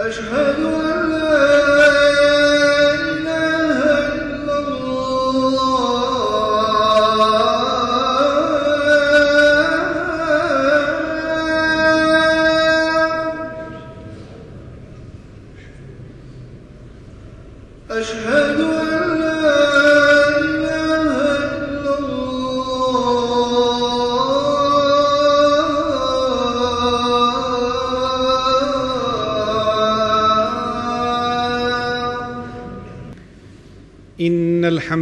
أشهد أن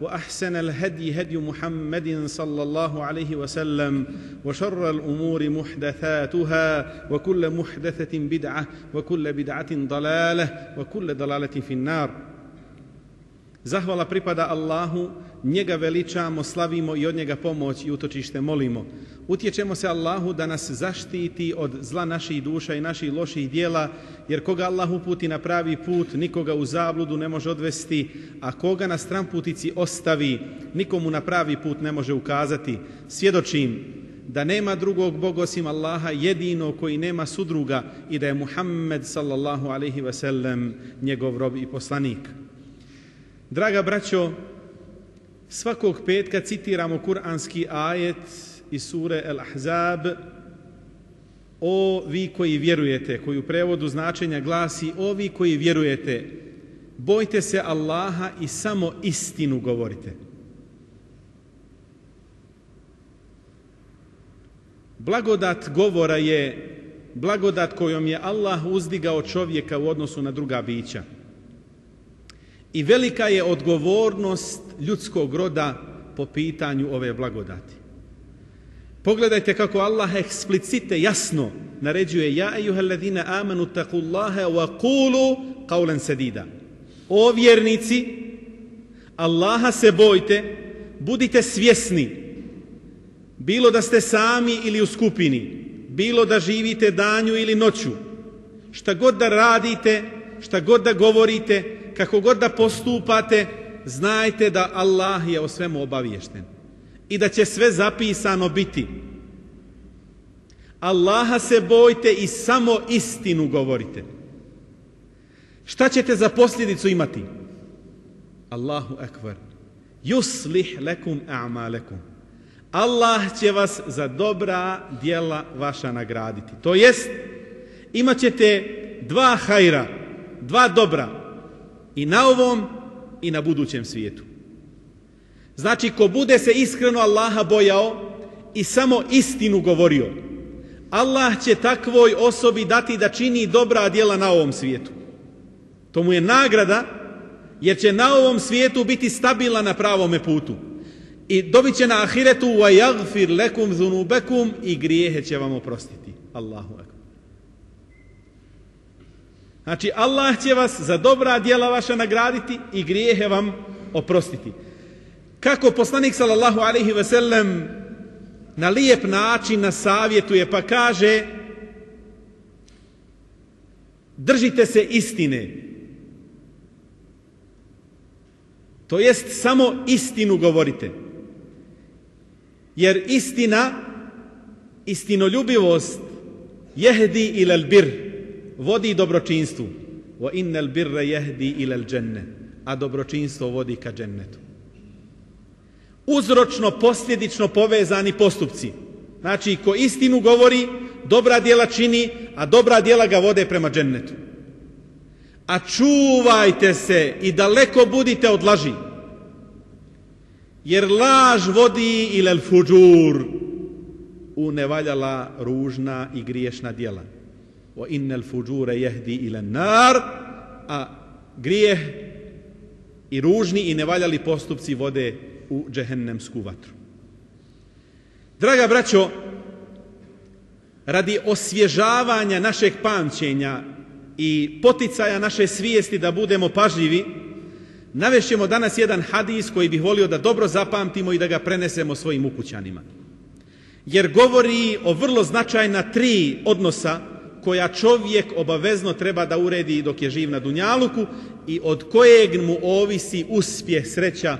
وأحسن الهدي هدي محمد صلى الله عليه وسلم وشر الأمور محدثاتها وكل محدثة بدعة وكل بدعة ضلالة وكل ضلالة في النار. Zahvala pripada Allahu, njega veličamo, slavimo i od njega pomoć i utočište molimo. Utječemo se Allahu da nas zaštiti od zla naših duša i naših loših dijela, jer koga Allah uputi na pravi put, nikoga u zabludu ne može odvesti, a koga na stramputici ostavi, nikomu na pravi put ne može ukazati. Svjedočim da nema drugog Boga osim Allaha jedino koji nema sudruga i da je Muhammed sallallahu alaihi sellem njegov rob i poslanik. Draga braćo, svakog petka citiramo kuranski ajet iz sure El-Ahzab O vi koji vjerujete, koji u prevodu značenja glasi O vi koji vjerujete, bojte se Allaha i samo istinu govorite. Blagodat govora je blagodat kojom je Allah uzdigao čovjeka u odnosu na druga bića. I velika je odgovornost ljudskog roda po pitanju ove blagodati. Pogledajte kako Allah eksplicite jasno naređuje ja ejuhalladina amanu taqullaha wa qulu qawlan sadida. O vjernici, Allaha se bojte, budite svjesni, bilo da ste sami ili u skupini, bilo da živite danju ili noću, šta god da radite, šta god da govorite, kako god da postupate, znajte da Allah je o svemu obaviješten i da će sve zapisano biti. Allaha se bojte i samo istinu govorite. Šta ćete za posljedicu imati? Allahu ekvar. Yuslih lekum a'malekum. Allah će vas za dobra djela vaša nagraditi. To jest, imat ćete dva hajra, dva dobra, i na ovom i na budućem svijetu. Znači, ko bude se iskreno Allaha bojao i samo istinu govorio, Allah će takvoj osobi dati da čini dobra djela na ovom svijetu. To mu je nagrada, jer će na ovom svijetu biti stabilan na pravome putu. I dobit će na ahiretu yagfir lekum zunubekum i grijehe će vam oprostiti. Allahu akbar. Znači Allah će vas za dobra djela vaša nagraditi i grijehe vam oprostiti. Kako poslanik sallallahu alaihi ve sellem na lijep način na savjetuje pa kaže držite se istine. To jest samo istinu govorite. Jer istina, istinoljubivost jehdi ilal bir vodi dobročinstvu. Wa innal birra yahdi ila al-janna. A dobročinstvo vodi ka džennetu. Uzročno posljedično povezani postupci. Znači, ko istinu govori, dobra djela čini, a dobra djela ga vode prema džennetu. A čuvajte se i daleko budite od laži. Jer laž vodi ila al-fujur u nevaljala ružna i griješna djela wa innal fujura yahdi ila nar a grijeh i ružni i nevaljali postupci vode u džehennemsku vatru. Draga braćo, radi osvježavanja našeg pamćenja i poticaja naše svijesti da budemo pažljivi, navešćemo danas jedan hadis koji bih volio da dobro zapamtimo i da ga prenesemo svojim ukućanima. Jer govori o vrlo značajna tri odnosa koja čovjek obavezno treba da uredi dok je živ na Dunjaluku i od kojeg mu ovisi uspjeh, sreća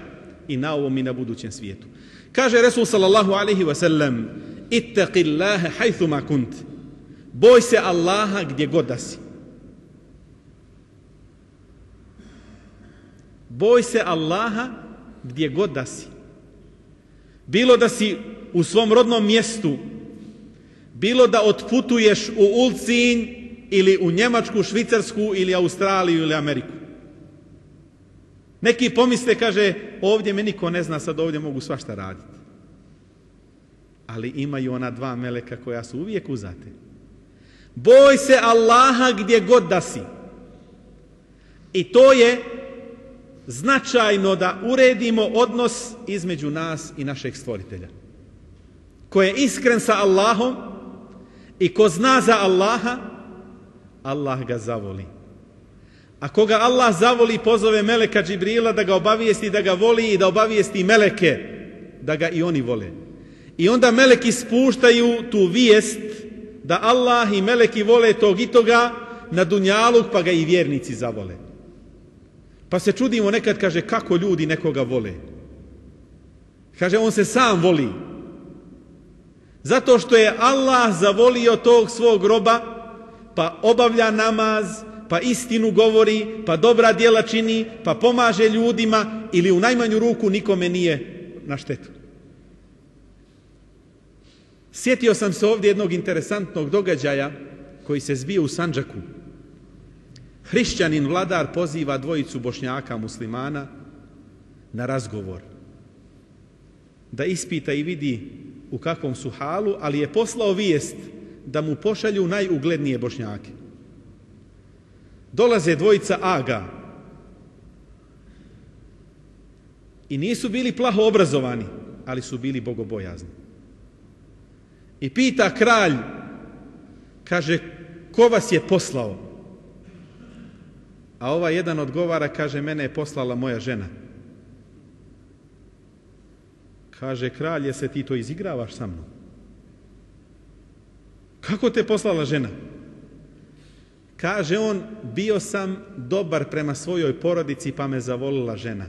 i na ovom i na budućem svijetu. Kaže Resul sallallahu alaihi wa sallam Ittaqi Allahe hajthuma kunt Boj se Allaha gdje god da si. Boj se Allaha gdje god da si. Bilo da si u svom rodnom mjestu, bilo da otputuješ u Ulcinj ili u Njemačku, Švicarsku ili Australiju ili Ameriku. Neki pomisle, kaže, ovdje me niko ne zna, sad ovdje mogu svašta raditi. Ali imaju ona dva meleka koja su uvijek uzate. Boj se Allaha gdje god da si. I to je značajno da uredimo odnos između nas i našeg stvoritelja. Ko je iskren sa Allahom i ko zna za Allaha, Allah ga zavoli. A koga Allah zavoli, pozove Meleka Džibrila da ga obavijesti, da ga voli i da obavijesti Meleke, da ga i oni vole. I onda Meleki spuštaju tu vijest da Allah i Meleki vole tog i toga na Dunjaluk, pa ga i vjernici zavole. Pa se čudimo nekad, kaže, kako ljudi nekoga vole. Kaže, on se sam voli. Zato što je Allah zavolio tog svog groba, pa obavlja namaz, pa istinu govori, pa dobra djela čini, pa pomaže ljudima ili u najmanju ruku nikome nije na štetu. Sjetio sam se ovdje jednog interesantnog događaja koji se zbio u Sanđaku. Hrišćanin vladar poziva dvojicu bošnjaka muslimana na razgovor. Da ispita i vidi u kakvom su halu, ali je poslao vijest da mu pošalju najuglednije bošnjake. Dolaze dvojica aga i nisu bili plaho obrazovani, ali su bili bogobojazni. I pita kralj, kaže, ko vas je poslao? A ova jedan odgovara, kaže, mene je poslala moja žena. Kaže, kralj, se ti to izigravaš sa mnom? Kako te poslala žena? Kaže on, bio sam dobar prema svojoj porodici pa me zavolila žena.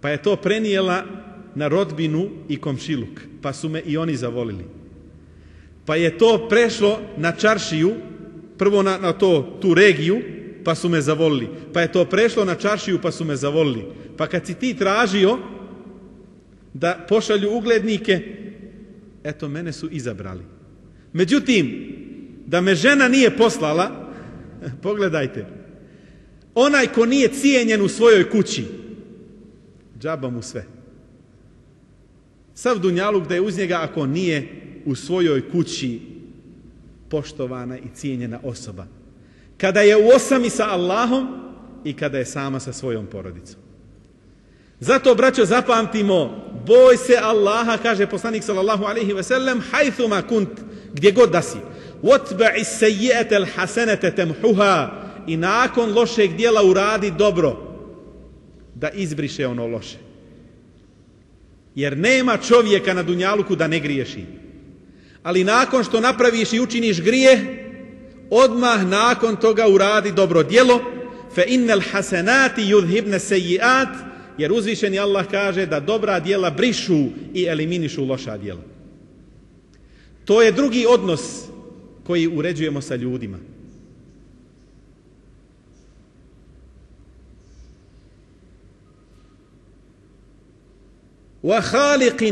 Pa je to prenijela na rodbinu i komšiluk, pa su me i oni zavolili. Pa je to prešlo na čaršiju, prvo na, na to, tu regiju, pa su me zavolili. Pa je to prešlo na čaršiju, pa su me zavolili. Pa kad si ti tražio da pošalju uglednike, eto, mene su izabrali. Međutim, da me žena nije poslala, pogledajte, onaj ko nije cijenjen u svojoj kući, džaba mu sve. Sav dunjaluk da je uz njega ako nije u svojoj kući poštovana i cijenjena osoba. Kada je u osami sa Allahom i kada je sama sa svojom porodicom. Zato, braćo, zapamtimo, boj se Allaha, kaže poslanik sallallahu alaihi ve sellem, hajthuma kunt, gdje god da si. Otba'i sejijete l'hasenete temhuha i nakon lošeg dijela uradi dobro da izbriše ono loše. Jer nema čovjeka na dunjaluku da ne griješi. Ali nakon što napraviš i učiniš grije, odmah nakon toga uradi dobro djelo, fe innel hasenati yudhibne sejiat, jer uzvišeni Allah kaže da dobra djela brišu i eliminišu loša djela. To je drugi odnos koji uređujemo sa ljudima.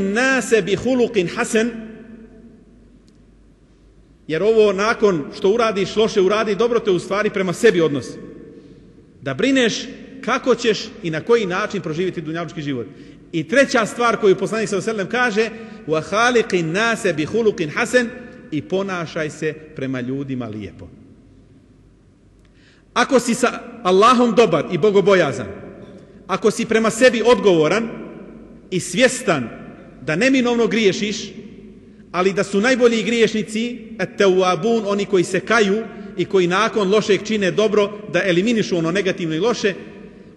Nase bi khuluqin hasan jer ovo nakon što uradiš loše uradi dobro te u stvari prema sebi odnos da brineš kako ćeš i na koji način proživjeti dunjalučki život? I treća stvar koju poslanik sa sellem kaže khaliqin nase bi khuluqin hasan i ponašaj se prema ljudima lijepo. Ako si sa Allahom dobar i bogobojazan, ako si prema sebi odgovoran i svjestan da neminovno griješiš, ali da su najbolji griješnici tawabun, oni koji se kaju i koji nakon lošeg čine dobro da eliminišu ono negativno i loše,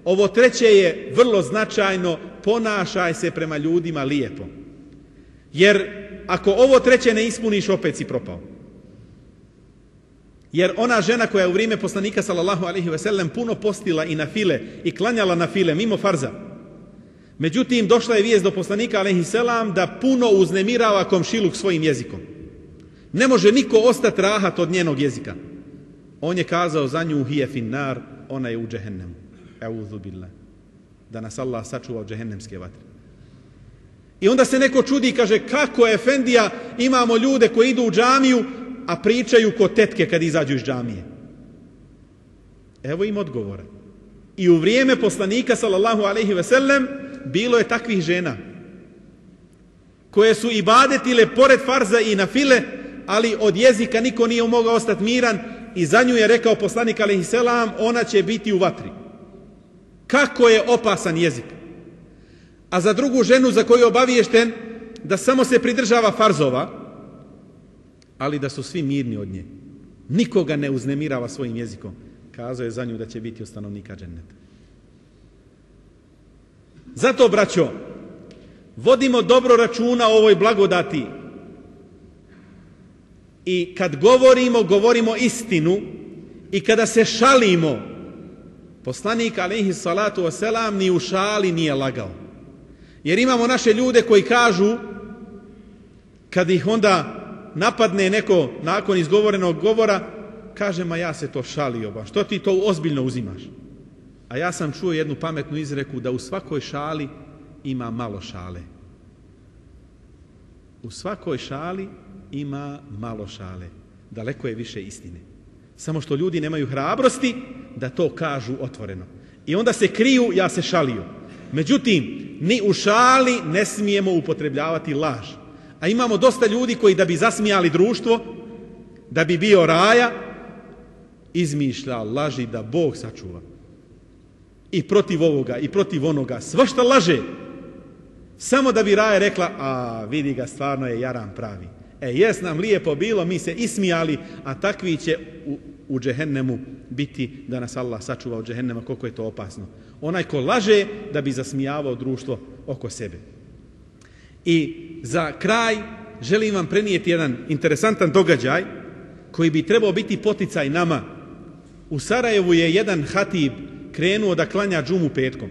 ovo treće je vrlo značajno, ponašaj se prema ljudima lijepo. Jer ako ovo treće ne ispuniš, opet si propao. Jer ona žena koja je u vrijeme poslanika sallallahu alaihi ve sellem puno postila i na file i klanjala na file mimo farza. Međutim, došla je vijest do poslanika alaihi selam da puno uznemirava komšiluk svojim jezikom. Ne može niko ostati rahat od njenog jezika. On je kazao za nju hije finnar, ona je u džehennemu. Eudhu billah. Da nas Allah sačuva od džehennemske vatre. I onda se neko čudi i kaže kako Efendija imamo ljude koji idu u džamiju a pričaju ko tetke kad izađu iz džamije. Evo im odgovora. I u vrijeme poslanika sallallahu alaihi ve sellem bilo je takvih žena koje su ibadetile pored farza i na file, ali od jezika niko nije mogao ostati miran i za nju je rekao poslanik alaihi selam ona će biti u vatri. Kako je opasan jezik. A za drugu ženu za koju je obaviješten da samo se pridržava farzova, ali da su svi mirni od nje. Nikoga ne uznemirava svojim jezikom. Kazao je za nju da će biti od stanovnika. Zato, braćo, vodimo dobro računa o ovoj blagodati i kad govorimo, govorimo istinu i kada se šalimo, poslanik alaihi salatu wasalam ni u šali nije lagao. Jer imamo naše ljude koji kažu, kad ih onda napadne neko nakon izgovorenog govora, kaže, ma ja se to šalio ba, što ti to ozbiljno uzimaš? A ja sam čuo jednu pametnu izreku da u svakoj šali ima malo šale. U svakoj šali ima malo šale. Daleko je više istine. Samo što ljudi nemaju hrabrosti da to kažu otvoreno. I onda se kriju, ja se šalio. Međutim, ni u šali ne smijemo upotrebljavati laž. A imamo dosta ljudi koji da bi zasmijali društvo, da bi bio raja, izmišlja laži da Bog sačuva. I protiv ovoga, i protiv onoga. Svašta laže. Samo da bi raja rekla, a vidi ga, stvarno je jaran pravi. E, jes nam lijepo bilo, mi se ismijali, a takvi će u, u džehennemu biti da nas Allah sačuva od džehennema, koliko je to opasno. Onaj ko laže da bi zasmijavao društvo oko sebe. I za kraj želim vam prenijeti jedan interesantan događaj koji bi trebao biti poticaj nama. U Sarajevu je jedan hatib krenuo da klanja džumu petkom.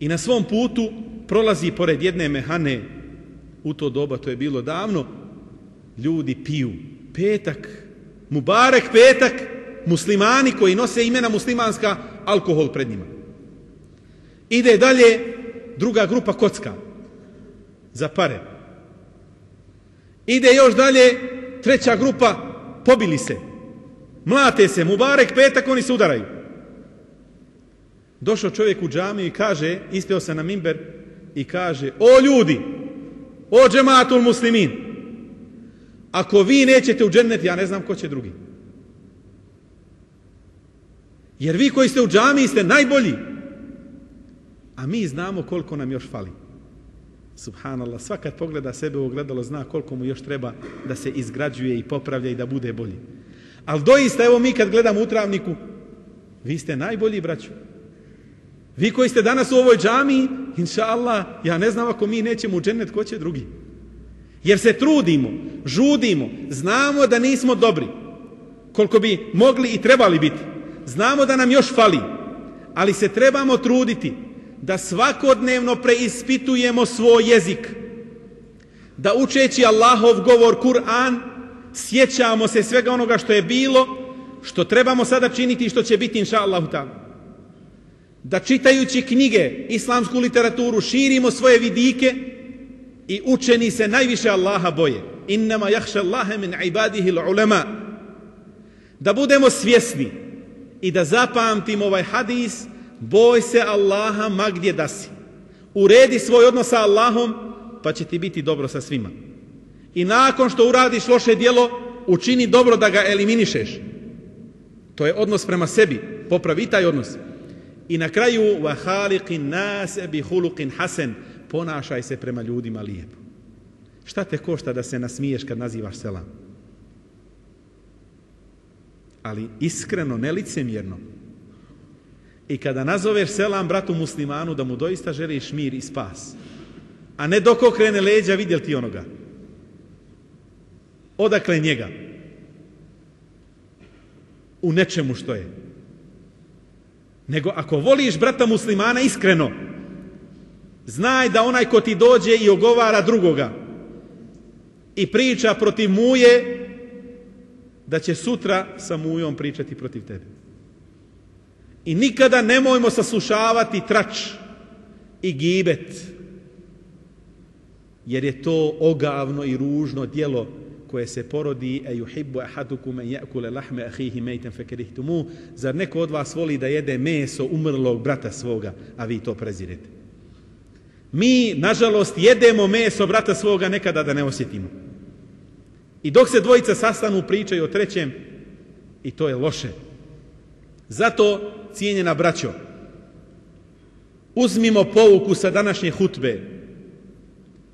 I na svom putu prolazi pored jedne mehane u to doba, to je bilo davno, ljudi piju. Petak, Mubarek petak, muslimani koji nose imena muslimanska, alkohol pred njima. Ide dalje druga grupa kocka za pare. Ide još dalje, treća grupa, pobili se. Mlate se, Mubarek, petak, oni se udaraju. Došao čovjek u džamiju i kaže, ispeo se na mimber i kaže, o ljudi, o džematul muslimin, ako vi nećete u džennet, ja ne znam ko će drugi. Jer vi koji ste u džamiji ste najbolji. A mi znamo koliko nam još fali. Subhanallah, svakad pogleda sebe u ogledalo zna koliko mu još treba da se izgrađuje i popravlja i da bude bolji. Ali doista, evo mi kad gledamo u travniku, vi ste najbolji, braću. Vi koji ste danas u ovoj džamiji, inša Allah, ja ne znam ako mi nećemo u džennet, ko će drugi. Jer se trudimo, žudimo, znamo da nismo dobri, koliko bi mogli i trebali biti. Znamo da nam još fali, ali se trebamo truditi da svakodnevno preispitujemo svoj jezik. Da učeći Allahov govor Kur'an, sjećamo se svega onoga što je bilo, što trebamo sada činiti i što će biti inša Allahu Da čitajući knjige, islamsku literaturu, širimo svoje vidike i učeni se najviše Allaha boje. Innama jahša Allahe min ibadihi l'ulema. Da budemo svjesni i da zapamtimo ovaj hadis boj se Allaha ma gdje da si. Uredi svoj odnos sa Allahom, pa će ti biti dobro sa svima. I nakon što uradiš loše dijelo, učini dobro da ga eliminišeš. To je odnos prema sebi. Popravi taj odnos. I na kraju وَحَالِقِ nas bi huluqin hasen Ponašaj se prema ljudima lijepo. Šta te košta da se nasmiješ kad nazivaš selam? Ali iskreno, nelicemjerno. I kada nazoveš selam bratu muslimanu da mu doista želiš mir i spas. A ne dok okrene leđa vidjel ti onoga. Odakle njega? U nečemu što je. Nego ako voliš brata muslimana iskreno, znaj da onaj ko ti dođe i ogovara drugoga i priča protiv muje, da će sutra sa mujom pričati protiv tebe. I nikada nemojmo saslušavati trač i gibet, jer je to ogavno i ružno djelo koje se porodi e yuhibbu ahadukum an ya'kula lahma akhihi maytan fakarihtumu zar neko od vas voli da jede meso umrlog brata svoga a vi to prezirete? Mi nažalost jedemo meso brata svoga nekada da ne osjetimo. I dok se dvojica sastanu pričaju o trećem i to je loše. Zato cijenjena braćo uzmimo pouku sa današnje hutbe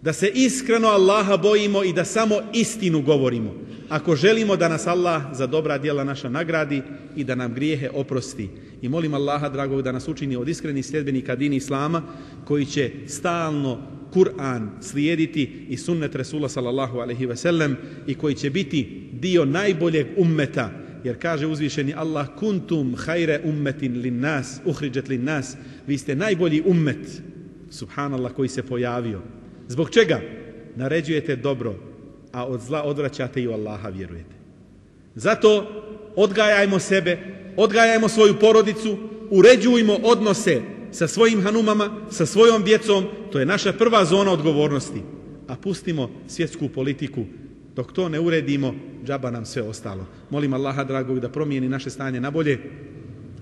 da se iskreno Allaha bojimo i da samo istinu govorimo. Ako želimo da nas Allah za dobra djela naša nagradi i da nam grijehe oprosti. I molim Allaha dragog da nas učini od iskrenih sljedbenika dini Islama koji će stalno Kur'an slijediti i sunnet Resula sallallahu alaihi ve sellem i koji će biti dio najboljeg ummeta jer kaže uzvišeni Allah kuntum hajre ummetin lin nas uhriđet lin nas vi ste najbolji ummet subhanallah koji se pojavio Zbog čega? Naređujete dobro, a od zla odvraćate i u Allaha vjerujete. Zato odgajajmo sebe, odgajajmo svoju porodicu, uređujmo odnose sa svojim hanumama, sa svojom djecom, to je naša prva zona odgovornosti. A pustimo svjetsku politiku, dok to ne uredimo, džaba nam sve ostalo. Molim Allaha dragog da promijeni naše stanje na bolje,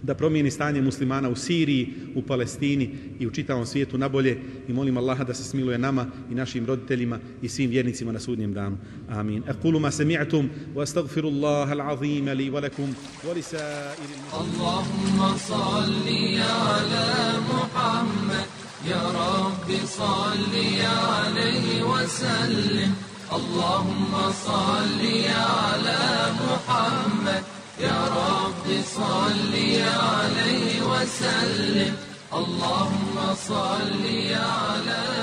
da promijeni stanje muslimana u Siriji, u Palestini i u čitavom svijetu nabolje i molim Allaha da se smiluje nama i našim roditeljima i svim vjernicima na sudnjem danu. Amin. Aqulu ma sami'tum wa astaghfirullaha al-azim li wa lakum wa lisa'iril Allahumma salli ala Muhammad ya Rabbi salli alayhi wa sallim Allahumma salli ala Muhammad يا رب صل عليه وسلم. اللهم صل عليه